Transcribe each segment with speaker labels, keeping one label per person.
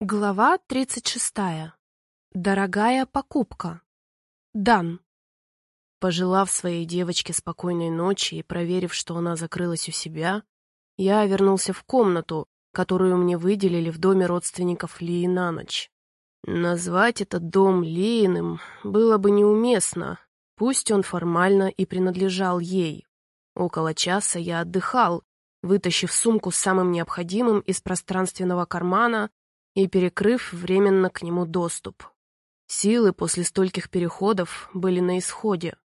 Speaker 1: Глава 36. Дорогая покупка. Дан. Пожелав своей девочке спокойной ночи и проверив, что она закрылась у себя, я вернулся в комнату, которую мне выделили в доме родственников Лии на ночь. Назвать этот дом Лииным было бы неуместно, пусть он формально и принадлежал ей. Около часа я отдыхал, вытащив сумку с самым необходимым из пространственного кармана и перекрыв временно к нему доступ. Силы после стольких переходов были на исходе.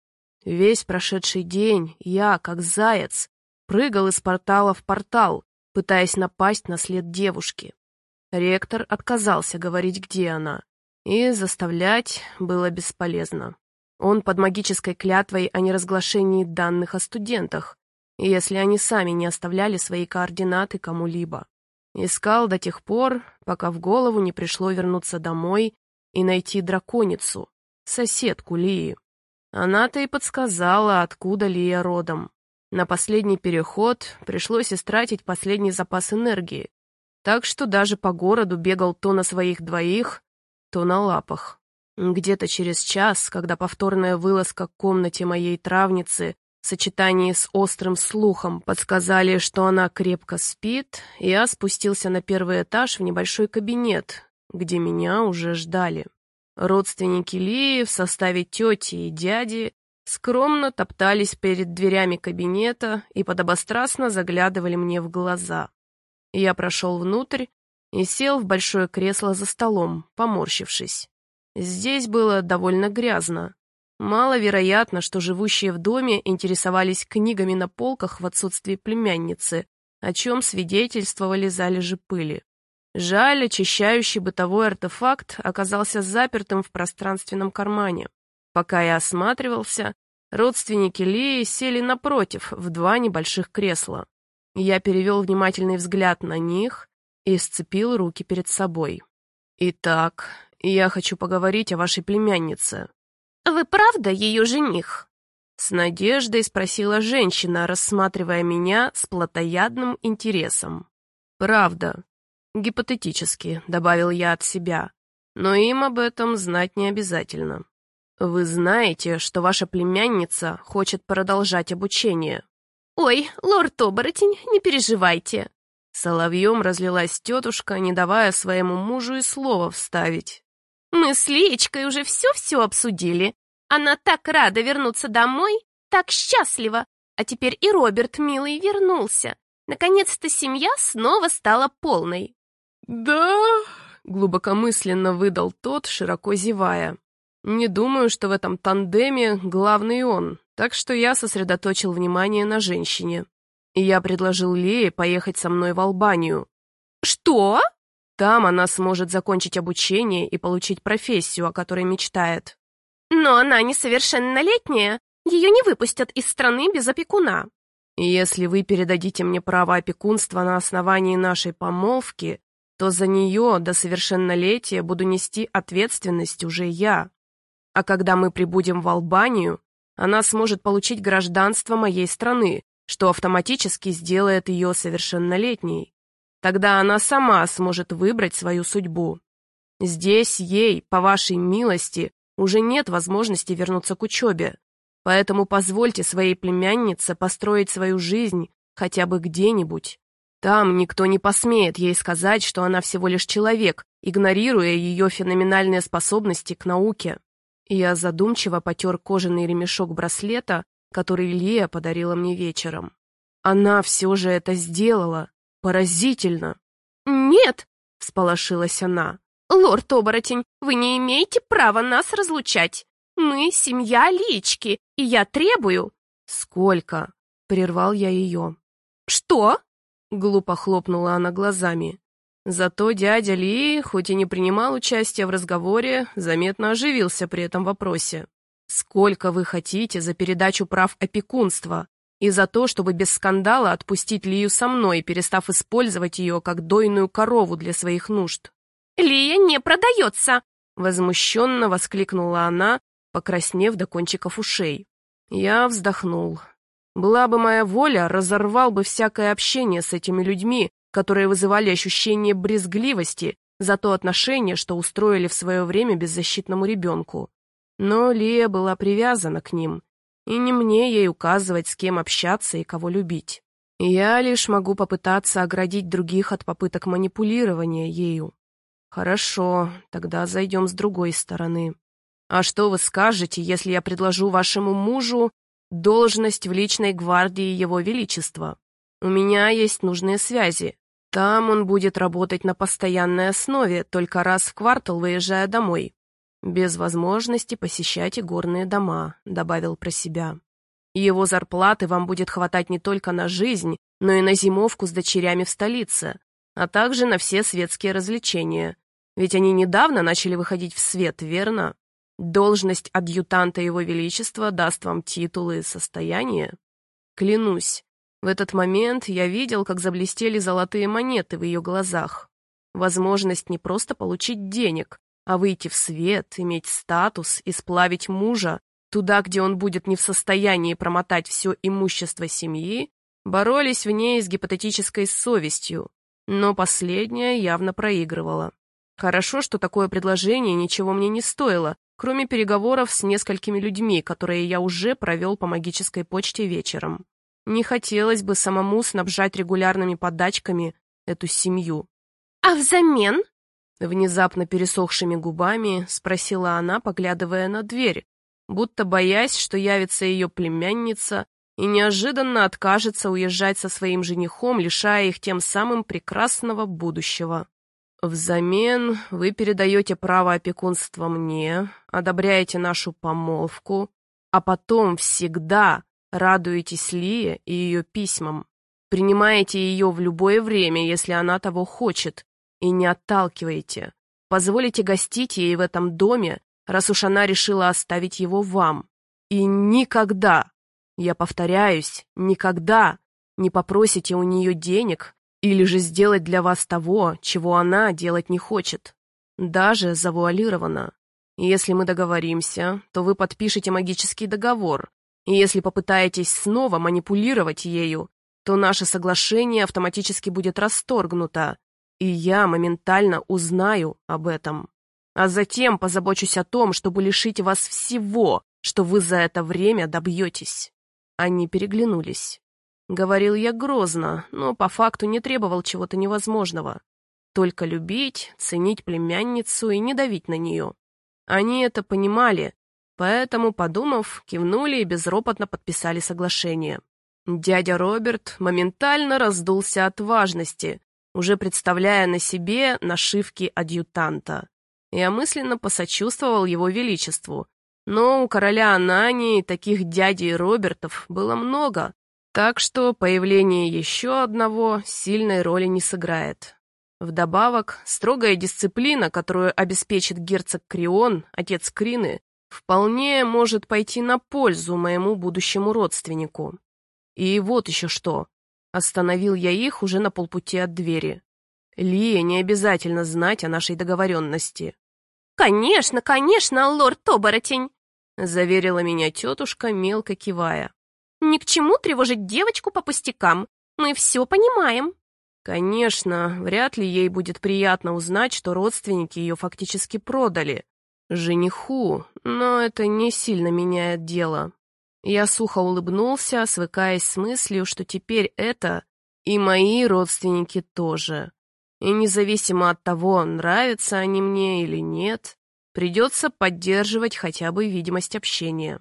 Speaker 1: Весь прошедший день я, как заяц, прыгал из портала в портал, пытаясь напасть на след девушки. Ректор отказался говорить, где она, и заставлять было бесполезно. Он под магической клятвой о неразглашении данных о студентах, если они сами не оставляли свои координаты кому-либо. Искал до тех пор, пока в голову не пришло вернуться домой и найти драконицу, соседку Лии. Она-то и подсказала, откуда Лия родом. На последний переход пришлось истратить последний запас энергии, так что даже по городу бегал то на своих двоих, то на лапах. Где-то через час, когда повторная вылазка к комнате моей травницы в сочетании с острым слухом подсказали, что она крепко спит, я спустился на первый этаж в небольшой кабинет, где меня уже ждали. Родственники Лии в составе тети и дяди скромно топтались перед дверями кабинета и подобострастно заглядывали мне в глаза. Я прошел внутрь и сел в большое кресло за столом, поморщившись. Здесь было довольно грязно. Маловероятно, что живущие в доме интересовались книгами на полках в отсутствии племянницы, о чем свидетельствовали залежи пыли. Жаль, очищающий бытовой артефакт оказался запертым в пространственном кармане. Пока я осматривался, родственники Лии сели напротив, в два небольших кресла. Я перевел внимательный взгляд на них и сцепил руки перед собой. «Итак, я хочу поговорить о вашей племяннице»,
Speaker 2: «Вы правда ее жених?»
Speaker 1: С надеждой спросила женщина, рассматривая меня с плотоядным интересом. «Правда. Гипотетически», — добавил я от себя. «Но им об этом знать не обязательно. Вы знаете, что ваша племянница хочет продолжать обучение?»
Speaker 2: «Ой, лорд-оборотень, не переживайте».
Speaker 1: Соловьем разлилась тетушка, не давая своему мужу и слова вставить.
Speaker 2: Мы с Леечкой уже все-все обсудили. Она так рада вернуться домой, так счастлива. А теперь и Роберт, милый, вернулся. Наконец-то семья снова стала полной.
Speaker 1: «Да?» — глубокомысленно выдал тот, широко зевая. «Не думаю, что в этом тандеме главный он, так что я сосредоточил внимание на женщине. И я предложил Лее поехать со мной в Албанию».
Speaker 2: «Что?»
Speaker 1: Там она сможет закончить обучение и получить профессию, о которой мечтает.
Speaker 2: Но она несовершеннолетняя. Ее не выпустят из страны без опекуна.
Speaker 1: если вы передадите мне право опекунства на основании нашей помолвки, то за нее до совершеннолетия буду нести ответственность уже я. А когда мы прибудем в Албанию, она сможет получить гражданство моей страны, что автоматически сделает ее совершеннолетней. Тогда она сама сможет выбрать свою судьбу. Здесь ей, по вашей милости, уже нет возможности вернуться к учебе. Поэтому позвольте своей племяннице построить свою жизнь хотя бы где-нибудь. Там никто не посмеет ей сказать, что она всего лишь человек, игнорируя ее феноменальные способности к науке. Я задумчиво потер кожаный ремешок браслета, который Лия подарила мне вечером. Она все же это сделала. Поразительно.
Speaker 2: «Нет!» — всполошилась она. «Лорд-оборотень, вы не имеете права нас разлучать. Мы — семья Лички, и я требую...»
Speaker 1: «Сколько?» — прервал я ее.
Speaker 2: «Что?»
Speaker 1: — глупо хлопнула она глазами. Зато дядя Ли, хоть и не принимал участия в разговоре, заметно оживился при этом вопросе. «Сколько вы хотите за передачу прав опекунства?» И за то, чтобы без скандала отпустить Лию со мной, перестав использовать ее как дойную корову для своих нужд.
Speaker 2: «Лия не продается!»
Speaker 1: — возмущенно воскликнула она, покраснев до кончиков ушей. Я вздохнул. Была бы моя воля, разорвал бы всякое общение с этими людьми, которые вызывали ощущение брезгливости, за то отношение, что устроили в свое время беззащитному ребенку. Но Лия была привязана к ним, и не мне ей указывать, с кем общаться и кого любить. Я лишь могу попытаться оградить других от попыток манипулирования ею. Хорошо, тогда зайдем с другой стороны. А что вы скажете, если я предложу вашему мужу должность в личной гвардии Его Величества? У меня есть нужные связи. Там он будет работать на постоянной основе, только раз в квартал выезжая домой. Без возможности посещать и горные дома, добавил про себя. Его зарплаты вам будет хватать не только на жизнь, но и на зимовку с дочерями в столице, а также на все светские развлечения. Ведь они недавно начали выходить в свет, верно? Должность адъютанта Его Величества даст вам титулы и состояние. Клянусь, в этот момент я видел, как заблестели золотые монеты в ее глазах. Возможность не просто получить денег, а выйти в свет, иметь статус и сплавить мужа туда, где он будет не в состоянии промотать все имущество семьи, боролись в ней с гипотетической совестью, но последняя явно проигрывала. Хорошо, что такое предложение ничего мне не стоило, кроме переговоров с несколькими людьми, которые я уже провел по магической почте вечером. Не хотелось бы самому снабжать регулярными подачками эту семью.
Speaker 2: «А взамен?»
Speaker 1: Внезапно пересохшими губами спросила она, поглядывая на дверь, будто боясь, что явится ее племянница и неожиданно откажется уезжать со своим женихом, лишая их тем самым прекрасного будущего. Взамен вы передаете право опекунства мне, одобряете нашу помолвку, а потом всегда радуетесь Лие и ее письмам, принимаете ее в любое время, если она того хочет, и не отталкиваете. Позволите гостить ей в этом доме, раз уж она решила оставить его вам. И никогда, я повторяюсь, никогда не попросите у нее денег или же сделать для вас того, чего она делать не хочет. Даже завуалированно. Если мы договоримся, то вы подпишете магический договор, и если попытаетесь снова манипулировать ею, то наше соглашение автоматически будет расторгнуто, и я моментально узнаю об этом. А затем позабочусь о том, чтобы лишить вас всего, что вы за это время добьетесь». Они переглянулись. Говорил я грозно, но по факту не требовал чего-то невозможного. Только любить, ценить племянницу и не давить на нее. Они это понимали, поэтому, подумав, кивнули и безропотно подписали соглашение. Дядя Роберт моментально раздулся от важности, уже представляя на себе нашивки адъютанта. Я мысленно посочувствовал его величеству. Но у короля Анании таких дядей Робертов было много, так что появление еще одного сильной роли не сыграет. Вдобавок, строгая дисциплина, которую обеспечит герцог Крион, отец Крины, вполне может пойти на пользу моему будущему родственнику. И вот еще что. Остановил я их уже на полпути от двери. Лия не обязательно знать о нашей договоренности.
Speaker 2: «Конечно, конечно, лорд-оборотень!»
Speaker 1: заверила меня тетушка, мелко кивая.
Speaker 2: «Ни к чему тревожить девочку по пустякам. Мы все понимаем».
Speaker 1: Конечно, вряд ли ей будет приятно узнать, что родственники ее фактически продали. Жениху, но это не сильно меняет дело. Я сухо улыбнулся, свыкаясь с мыслью, что теперь это и мои родственники тоже. И независимо от того, нравятся они мне или нет, придется поддерживать хотя бы видимость общения.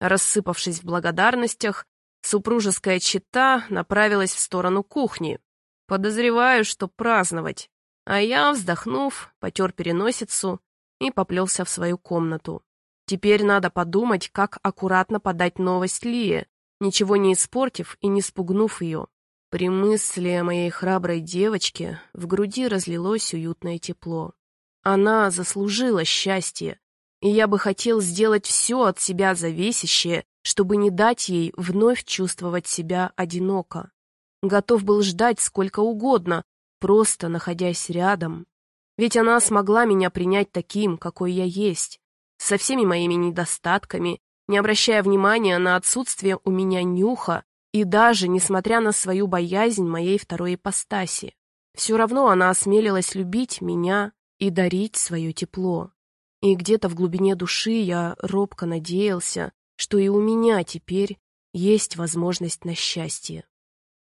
Speaker 1: Рассыпавшись в благодарностях, супружеская чета направилась в сторону кухни. Подозреваю, что праздновать, а я, вздохнув, потер переносицу и поплелся в свою комнату. Теперь надо подумать, как аккуратно подать новость Лие, ничего не испортив и не спугнув ее. При мысли о моей храброй девочке в груди разлилось уютное тепло. Она заслужила счастье, и я бы хотел сделать все от себя зависящее, чтобы не дать ей вновь чувствовать себя одиноко. Готов был ждать сколько угодно, просто находясь рядом. Ведь она смогла меня принять таким, какой я есть со всеми моими недостатками, не обращая внимания на отсутствие у меня нюха и даже, несмотря на свою боязнь моей второй ипостаси. Все равно она осмелилась любить меня, и дарить свое тепло. И где-то в глубине души я робко надеялся, что и у меня теперь есть возможность на счастье.